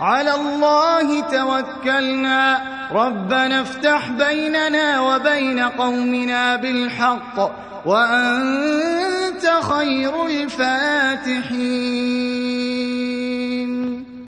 على الله توكلنا. ربنا افتح بيننا وبين قومنا بالحق وأنت خير الفاتحين.